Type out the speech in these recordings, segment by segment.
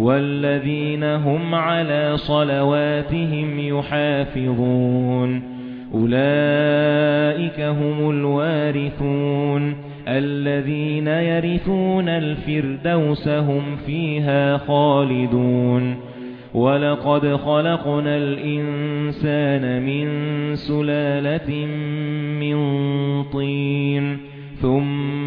وَالَّذِينَ هُمْ عَلَى صَلَوَاتِهِمْ يُحَافِظُونَ. أُولَئِكَ هُمُ الْوَارِثُونَ. الَّذِينَ يَرِثُونَ الْفِرْدَوْسَ هُمْ فِيهَا خَالِدُونَ. وَلَقَدْ خَلَقْنَا الْإِنسَانَ مِنْ سُلَالَةٍ مِنْ طِينٍ ثُمَّ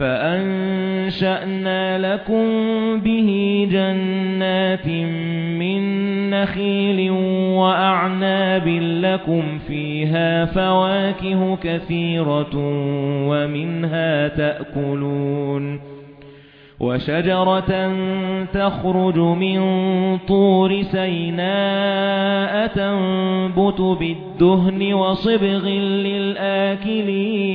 فَأَنشَأْنَا لَكُم بِهِ جَنَّاتٍ مِّن نَّخِيلٍ وَأَعْنَابٍ لَّكُمْ فِيهَا فَوَاكِهُ كَثِيرَةٌ وَمِنْهَا تَأْكُلُونَ وَشَجَرَةً تَخْرُجُ مِن طُورِ سَيْنَاءَ تَنبُتُ بِالدُّهْنِ وَصِبْغٍ لِّلْآكِلِينَ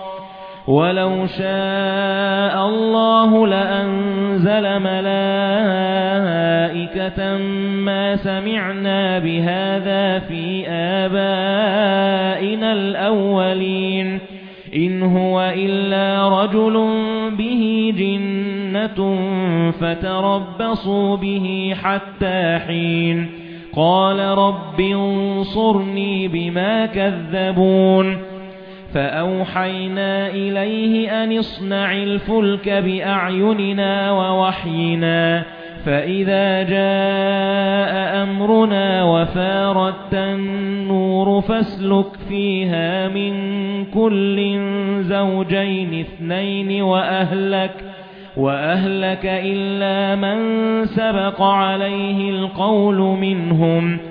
وَلَوْ شَاءَ اللَّهُ لَأَنزَلَ مَلَائِكَةً مَا سَمِعْنَا بِهَذَا فِي آبَائِنَا الْأَوَّلِينَ. إِنْ هُوَ إِلَّا رَجُلٌ بِهِ جِنَّةٌ فَتَرَبَّصُوا بِهِ حَتَّى حِينٍ. قَالَ رَبِّ انصُرْنِي بِمَا كَذَّبُونِ. فَأَوْحَيْنَا إِلَيْهِ أَنِ اصْنَعِ الْفُلْكَ بِأَعْيُنِنَا وَوَحْيِنَا فَإِذَا جَاءَ أَمْرُنَا وَفَارَتِ النُّورُ فَاسْلُكْ فِيهَا مِنْ كُلٍّ زَوْجَيْنِ اثْنَيْنِ وَأَهْلَكَ وَأَهْلَكَ إِلَّا مَنْ سَبَقَ عَلَيْهِ الْقَوْلُ مِنْهُمْ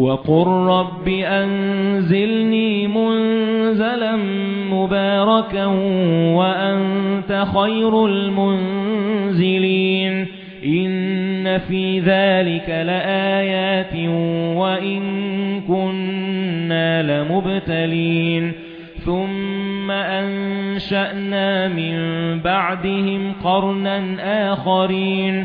وَقُل رَّبِّ أَنزِلْنِي مُنزَلًا مُبَارَكًا وَأَنتَ خَيْرُ الْمُنزِلِينَ إِنَّ فِي ذَلِكَ لَآيَاتٍ وَإِن كُنَّا لَمُبْتَلِينَ ثُمَّ أَنشَأْنَا مِن بَعْدِهِمْ قَرْنًا آخَرِينَ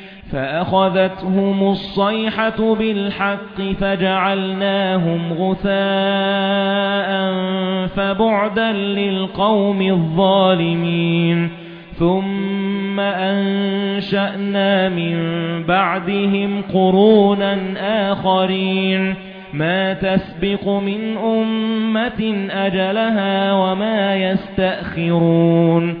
فَأَخَذَتْهُمُ الصَّيْحَةُ بِالْحَقِّ فَجَعَلْنَاهُمْ غُثَاءً فَبُعْدًا لِلْقَوْمِ الظَّالِمِينَ. ثُمَّ أَنشَأْنَا مِن بَعْدِهِمْ قُرُونًا آخَرِينَ. مَا تَسْبِقُ مِنْ أُمَّةٍ أَجَلَهَا وَمَا يَسْتَأْخِرُونَ.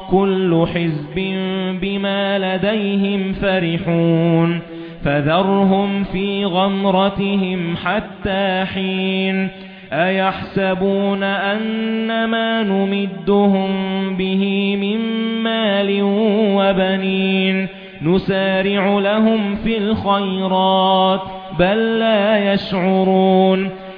كُلُّ حِزْبٍ بِمَا لَدَيْهِمْ فَرِحُونَ فَذَرْهُمْ فِي غَمْرَتِهِمْ حَتَّى حِينٍ أَيَحْسَبُونَ أَنَّ مَا نُمِدُّهُم بِهِ مِن مَّالٍ وَبَنِينَ نُسَارِعُ لَهُمْ فِي الْخَيْرَاتِ بَل لَّا يَشْعُرُونَ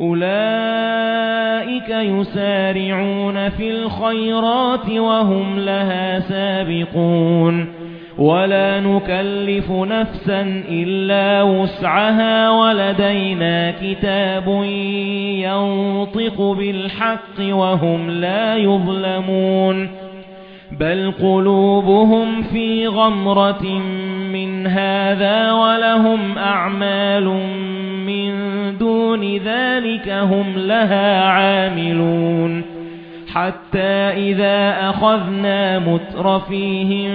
أُولَئِكَ يُسَارِعُونَ فِي الْخَيْرَاتِ وَهُمْ لَهَا سَابِقُونَ. وَلَا نُكَلِّفُ نَفْسًا إِلَّا وُسْعَهَا وَلَدَيْنَا كِتَابٌ يَنطِقُ بِالْحَقِّ وَهُمْ لَا يُظْلَمُونَ. بَلْ قُلُوبُهُمْ فِي غَمْرَةٍ مِنْ هَذَا وَلَهُمْ أَعْمَالٌ مِنْ دُونِ ذَلِكَ هُمْ لَهَا عَامِلُونَ. حَتَّى إِذَا أَخَذْنَا مُتْرَفِيهِم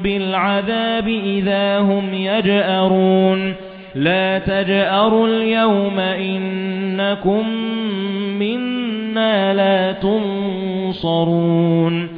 بِالْعَذَابِ إِذَا هُمْ يَجْأَرُونَ. لَا تَجْأَرُوا الْيَوْمَ إِنَّكُمْ مِنَّا لَا تُنصَرُونَ.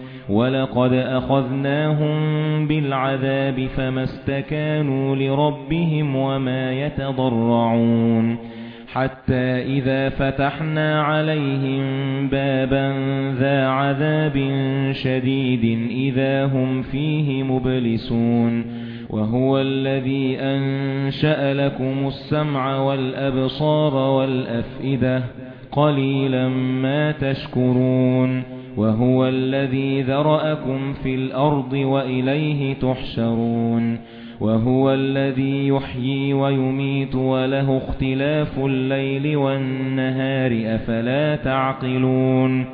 وَلَقَدْ أَخَذْنَاهُمْ بِالْعَذَابِ فَمَا اسْتَكَانُوا لِرَبِّهِمْ وَمَا يَتَضَرَّعُونَ حَتَّى إِذَا فَتَحْنَا عَلَيْهِمْ بَابًا ذَا عَذَابٍ شَدِيدٍ إِذَا هُمْ فِيهِ مُبْلِسُونَ وَهُوَ الَّذِي أَنشَأَ لَكُمُ السَّمْعَ وَالْأَبْصَارَ وَالْأَفْئِدَةَ قَلِيلًا مَا تَشْكُرُونَ وَهُوَ الَّذِي ذَرَأَكُمْ فِي الْأَرْضِ وَإِلَيْهِ تُحْشَرُونَ وَهُوَ الَّذِي يُحْيِي وَيُمِيتُ وَلَهُ اخْتِلَافُ اللَّيْلِ وَالنَّهَارِ أَفَلَا تَعْقِلُونَ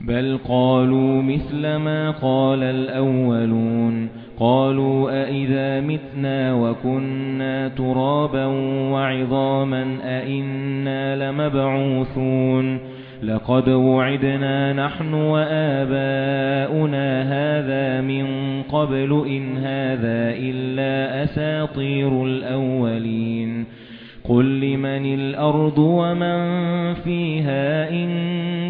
بَلْ قَالُوا مِثْلَ مَا قَالَ الْأَوَّلُونَ قالوا أئذا متنا وكنا ترابا وعظاما أئنا لمبعوثون لقد وعدنا نحن وآباؤنا هذا من قبل إن هذا إلا أساطير الأولين. قل لمن الأرض ومن فيها إن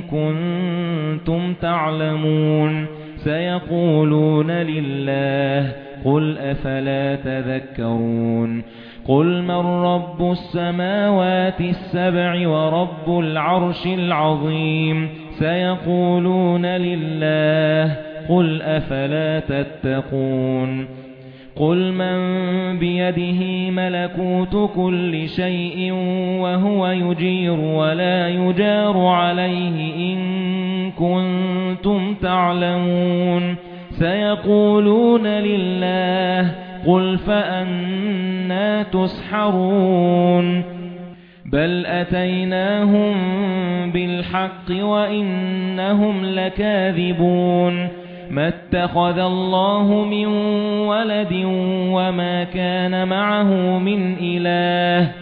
كنتم تعلمون. سيقولون لله قل أفلا تذكرون. قل من رب السماوات السبع ورب العرش العظيم سيقولون لله قل أفلا تتقون قُلْ مَن بِيَدِهِ مَلَكُوتُ كُلِّ شَيْءٍ وَهُوَ يُجِيرُ وَلَا يُجَارُ عَلَيْهِ إِن كُنتُمْ تَعْلَمُونَ سَيَقُولُونَ لِلَّهِ قُلْ فَأَنَّى تُسْحَرُونَ بَلْ أَتَيْنَاهُم بِالْحَقِّ وَإِنَّهُمْ لَكَاذِبُونَ ما اتخذ الله من ولد وما كان معه من إله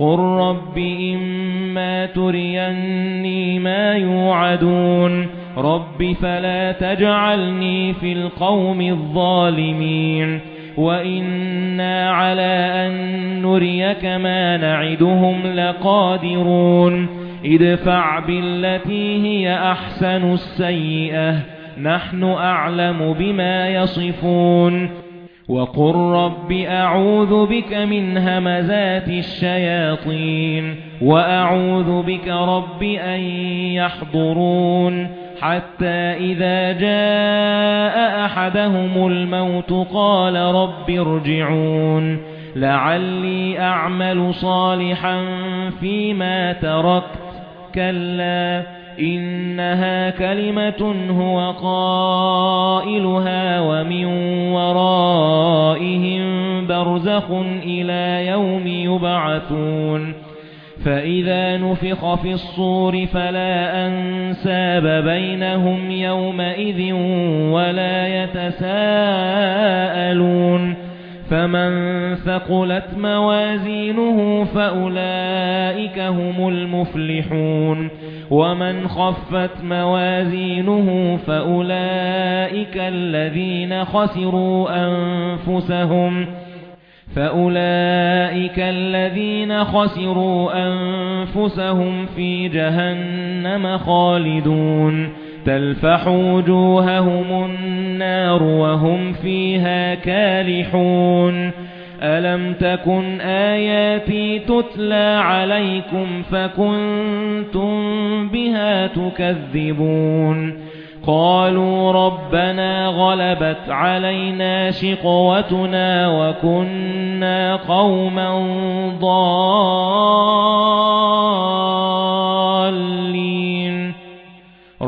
قُل رَّبِّ إِمَّا تُرِيَنِّي مَا يُوعَدُونَ رَبِّ فَلَا تَجْعَلْنِي فِي الْقَوْمِ الظَّالِمِينَ وَإِنَّا عَلَى أَن نُّرِيَكَ مَا نَعِدُهُمْ لَقَادِرُونَ ادْفَعْ بِالَّتِي هِيَ أَحْسَنُ السَّيِّئَةَ نَحْنُ أَعْلَمُ بِمَا يَصِفُونَ وَقُل رَّبِّ أَعُوذُ بِكَ مِنْ هَمَزَاتِ الشَّيَاطِينِ وَأَعُوذُ بِكَ رَبِّ أَن يَحْضُرُونِ حَتَّى إِذَا جَاءَ أَحَدَهُمُ الْمَوْتُ قَالَ رَبِّ ارْجِعُونِ لَعَلِّي أَعْمَلُ صَالِحًا فِيمَا تَرَكْتُ كَلَّا إِنَّهَا كَلِمَةٌ هُوَ قَائِلُهَا وَمِن وَرَائِهِم بَرْزَخٌ إِلَى يَوْمِ يُبْعَثُونَ فَإِذَا نُفِخَ فِي الصُّورِ فَلَا أَنسَابَ بَيْنَهُمْ يَوْمَئِذٍ وَلَا يَتَسَاءَلُونَ فَمَن ثَقُلَتْ مَوَازِينُهُ فَأُولَئِكَ هُمُ الْمُفْلِحُونَ وَمَن خَفَّتْ مَوَازِينُهُ فَأُولَئِكَ الَّذِينَ خَسِرُوا أَنفُسَهُمْ فَأُولَئِكَ الَّذِينَ خَسِرُوا أَنفُسَهُمْ فِي جَهَنَّمَ خَالِدُونَ تَلْفَحُ وُجُوهَهُمُ النَّارُ وَهُمْ فِيهَا كَالِحُونَ. أَلَمْ تَكُنْ آيَاتِي تُتْلَى عَلَيْكُمْ فَكُنْتُمْ بِهَا تُكَذِّبُونَ؟ قَالُوا رَبَّنَا غَلَبَتْ عَلَيْنَا شِقْوَتُنَا وَكُنَّا قَوْمًا ضَالِّينَ.